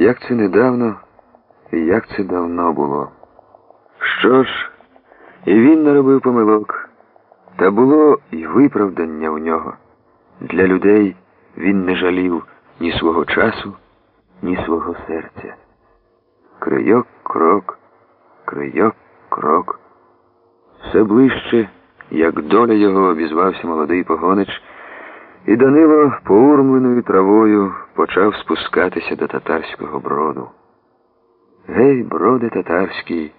Як це недавно і як це давно було. Що ж, і він наробив помилок, та було і виправдання у нього. Для людей він не жалів ні свого часу, ні свого серця. Крийок крок, крийок крок. Все ближче, як доля його обізвався молодий погонич, і Данило поурмленою травою почав спускатися до татарського броду. Гей, броде татарський,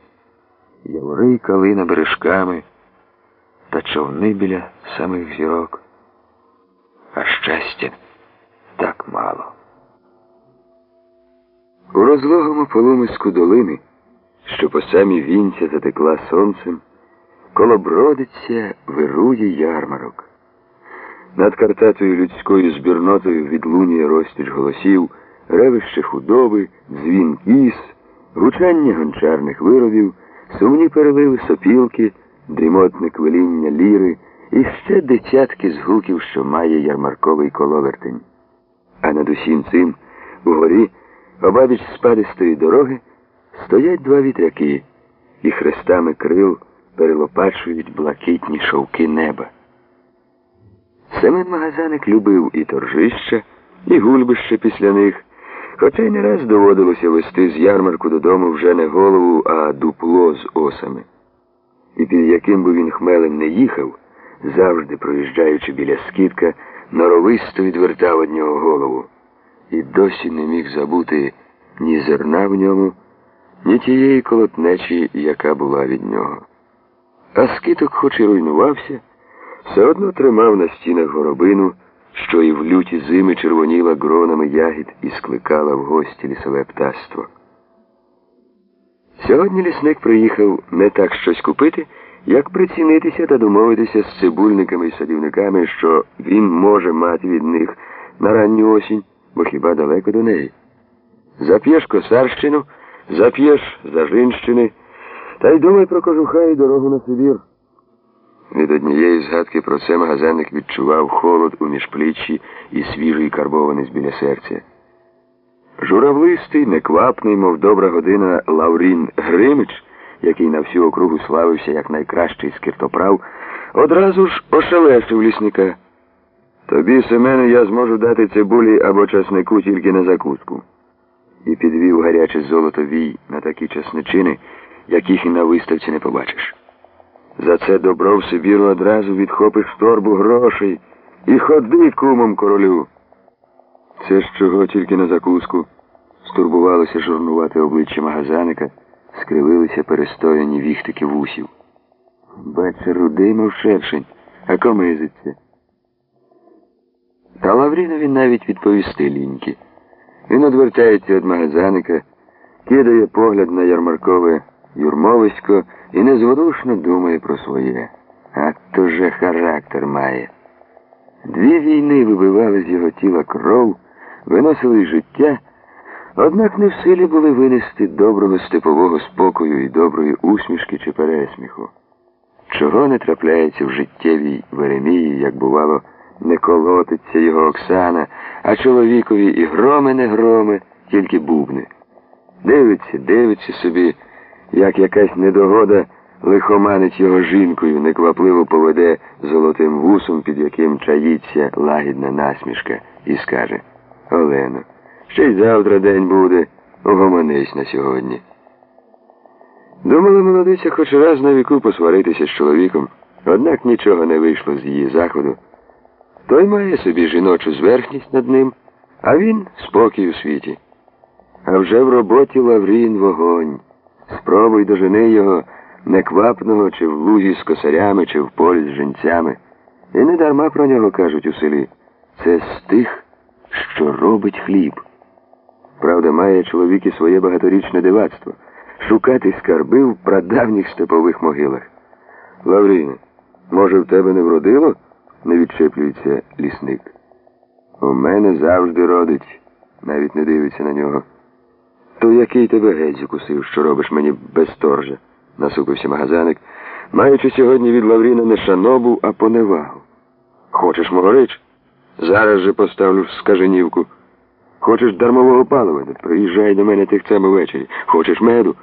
явори калина бережками та човни біля самих зірок. А щастя так мало. У розлогому полумиску долини, що по самі вінця затекла сонцем, колобродиться вирує ярмарок. Над картатою людською збірнотою відлунює розтіч голосів, ревище худоби, дзвін кіс, гучання гончарних виробів, сумні переливи сопілки, дрімотне квеління ліри і ще десятки згуків, що має ярмарковий коловертень. А над усім цим угорі, обабіч спадистої дороги, стоять два вітряки і хрестами крил перелопачують блакитні шовки неба. Семен Магазаник любив і торжища, і гульбище після них, хоча й не раз доводилося вести з ярмарку додому вже не голову, а дупло з осами. І під яким би він хмелем не їхав, завжди проїжджаючи біля скидка, норовисто відвертав від нього голову. І досі не міг забути ні зерна в ньому, ні тієї колотнечі, яка була від нього. А скиток, хоч і руйнувався, все одно тримав на стінах горобину, що і в люті зими червоніла гронами ягід і скликала в гості лісове птаство. Сьогодні лісник приїхав не так щось купити, як прицінитися та домовитися з цибульниками і садівниками, що він може мати від них на ранню осінь, бо хіба далеко до неї. Зап'єш косарщину, зап'єш зажинщини, та й думай про кожуха і дорогу на Сибір. Від однієї згадки про це магазинник відчував холод у міжпліччі і свіжий карбований біля серця. Журавлистий, неквапний, мов добра година Лаврін Гримич, який на всю округу славився як найкращий скиртоправ, одразу ж ошелешив лісника. Тобі, Семене, я зможу дати цибулі або часнику тільки на закуску. І підвів гаряче золото вій на такі часничини, яких і на виставці не побачиш. За це добро в Сибіру одразу відхопиш торбу грошей і ходи кумом королю. Це ж чого тільки на закуску. Стурбувалося журнувати обличчя магазаника, скривилися перестояні віхтики вусів. Баче рудий, мов шершень, а комизиться. Та Лаврінові навіть відповісти ліньки. Він одвертається від магазаника, кидає погляд на ярмаркове юрмовисько і незворушно думає про своє. А то же характер має. Дві війни вибивали з його тіла кров, виносили життя, однак не в силі були винести доброго степового спокою і доброї усмішки чи пересміху. Чого не трапляється в життєвій Веремії, як бувало, не колотиться його Оксана, а чоловікові і громи не громи, тільки бубни. Дивиться, дивиться собі як якась недогода лихоманить його жінкою, неквапливо поведе золотим вусом, під яким чаїться лагідна насмішка, і скаже Олено, ще й завтра день буде, угомонись на сьогодні. Думали молодиця хоч раз на віку посваритися з чоловіком, однак нічого не вийшло з її заходу. Той має собі жіночу зверхність над ним, а він спокій у світі. А вже в роботі Лаврін вогонь. Спробуй дожени його неквапного, чи в лузі з косарями, чи в полі з жінцями. І не дарма про нього кажуть у селі. Це з тих, що робить хліб. Правда, має чоловік і своє багаторічне дивацтво шукати скарби в прадавніх степових могилах. Лавріне, може, в тебе не вродило? не відчеплюється лісник. У мене завжди родить, навіть не дивиться на нього. То який тебе геть закусив, що робиш мені без торжа, насупився магазаник, маючи сьогодні від Лавріна не шанобу, а поневагу. Хочеш могорич? Зараз же поставлю скаженівку. Хочеш дармового палива? Приїжджай до мене тихцем увечері. Хочеш меду?